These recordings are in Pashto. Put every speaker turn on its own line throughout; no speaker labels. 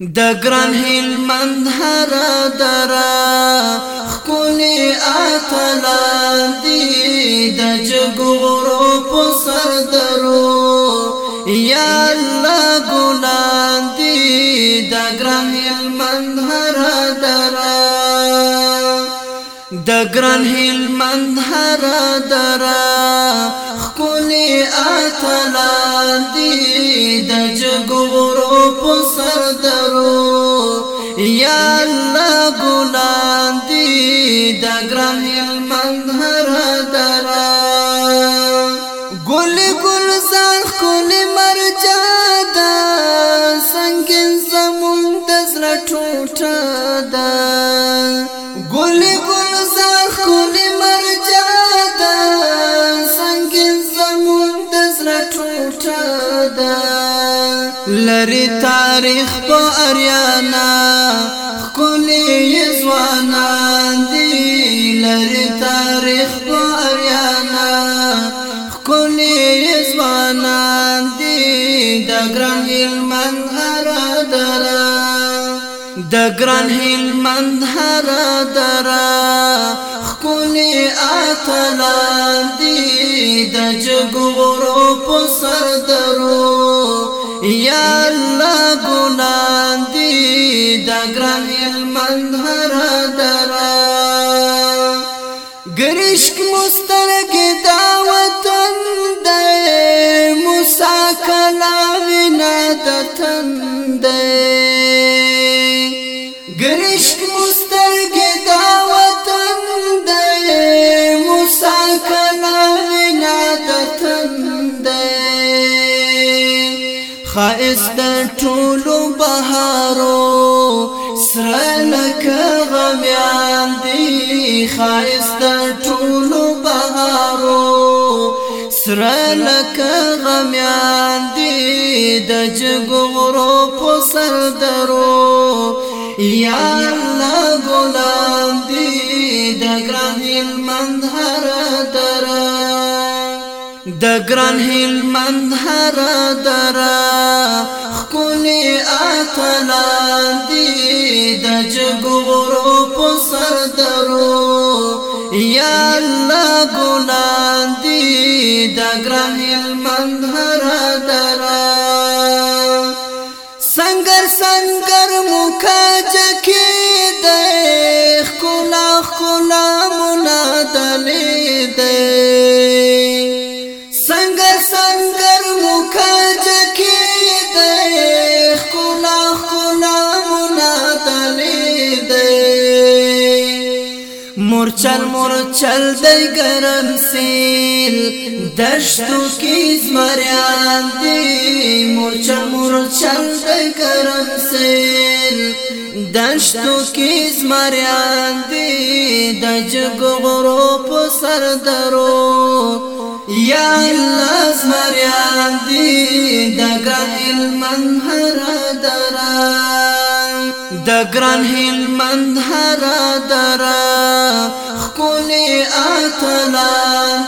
د ګران هلمند هر درا خولي اتلاندي د جګورو په سر درو یا الله ګلاندي د ګران هلمند هر درا د ګران هلمند هر درا خولي اتلاندي د جګورو بسر درو یا الله ګلان دی دا ګران تاريخ په اريانا خولي زوانان دي لري تاريخ په اريانا خولي زوانان دي د ګران هلمند هر درا د ګران هلمند هر درا خولي اتلان دي د جګورو په سر درو یا الله ګلان دی دا ګران هلمند هر درا ګریشک مسترګ دا وطن دی موسی کلام نه د تند دی ګریشک مسترګ دا وطن دی موسی کلام نه د تند دی خاص ټولو بهارو سره لکه غمیان دی خایسته ټولو بهارو سره لکه غمیان دی د جګورو په سر درو یا الله ګلان دی د ګران هلمند هر دره د ګران هلمند هر دره تلاندی د جګورو په سر درو یا الله ګلاندی د ګران هلمند هر درا سنگر سنگر مکا جکی د خلا خلا منادلې ده مورچل مورچل دی گرم سیل دشتو کی زمریان دی مورچل مورچل دی گرم سیل دشتو کی زمریان دی دجگ غرو پسر درو یا الله زمریان دی دگا علمان هر درم د ګران هلمند هر درا خولي اتلا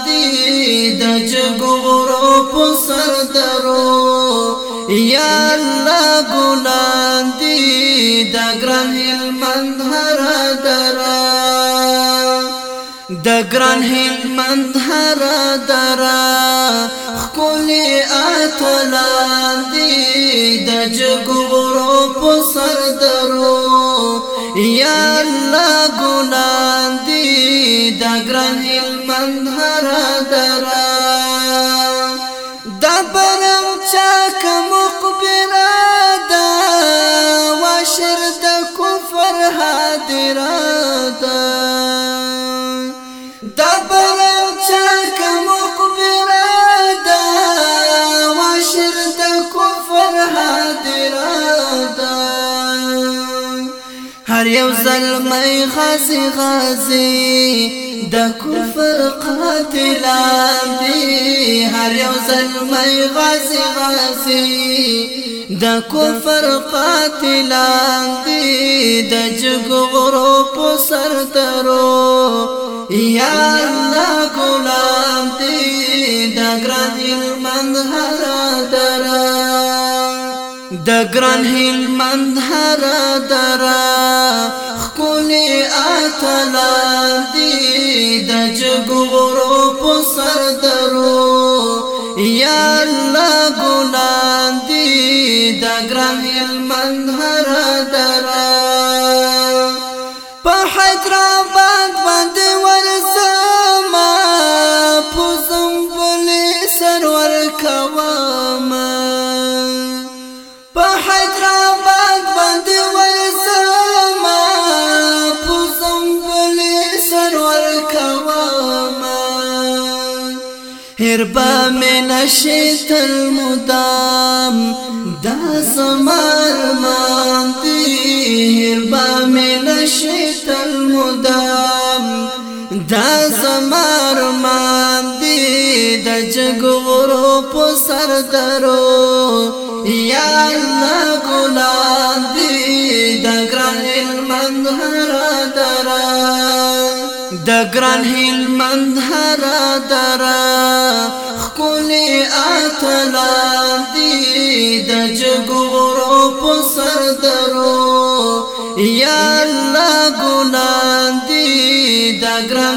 دی د جګورو په سر درو یا الله ګلان دی د ګران هلمند هر درا د ګران هلمند هر درا خولي اتلا دی د جګورو په سر درو ګران دي دا هر یو زلمی خاصی خاصی دا کفر قاتلان دی هر یو زلمی خاصی خاصی دا کفر قاتلان دی دا جگ غروب و سر درو یا اللہ غلام دی دا گرانی من هر ګران هلمند هر درا خپل اتلا دی د جګورو په سر درو یا الله ګلان دی د ګران مربا میں نشی تل مدام دا سمار مان دی مربا میں نشی تل مدام دا سمار مان دی دا جگورو پو سر درو یا اللہ گلان دی دا گران المندر درو د ګران هلمند هر درا خپل اتلا دی د جګورو په سر درو یا الله ګلان دی د ګران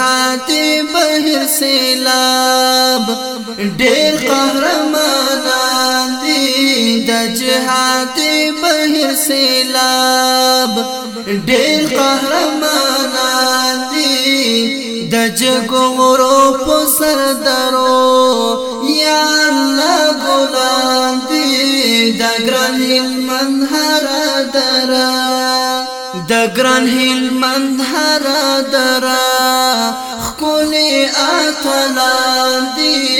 حتی بهر سیلاب ډیر قهرمانان دی د جهاد بهر سیلاب ډیر قهرمانان دی د جګورو په سر درو یا الله ګلان دی د ګران من ګران هلمند هر درا خولي اتلان دي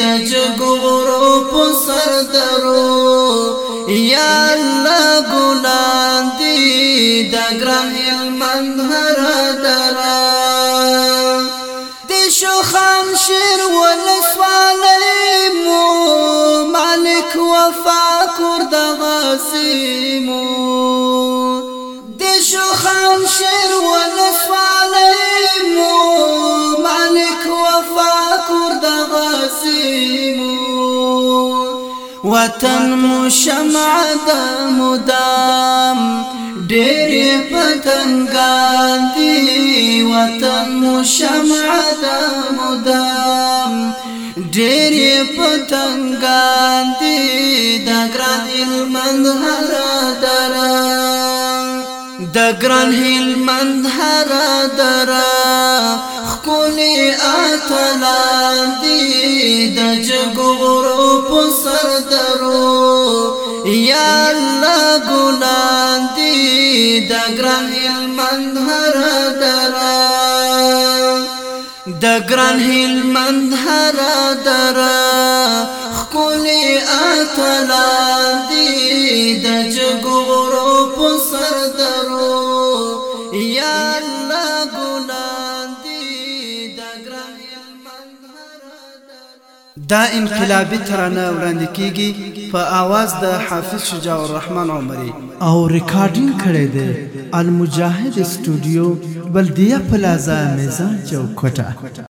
د جګورو په سر درو یا الله ګلان دي د ګران هلمند هر درا د شو خان شیر ولسوالې مو مالک وفا کور د غسیمو شیر ولسوالی مو مالک وفا کرد غسیمو وطن مو شمع د مدام ډېر پتنګان دی وطن مو شمع د مدام ډېر پتنګان دی د ګران المند هر درام د ګران هلمند هر درا خولي اتلان دي د جګورو په سر درو یا الله ګلان دي د ګران هلمند هر درا د ګران هلمند هر درا خولي اتلان دي د جګورو دا انقلابی ترانه وړاندې کیږي په आवाज د حافظ شجاع الرحمن عمري او ریکارډینګ کړی دی المجاهد استودیو بلدیه پلازا میزان چوکټه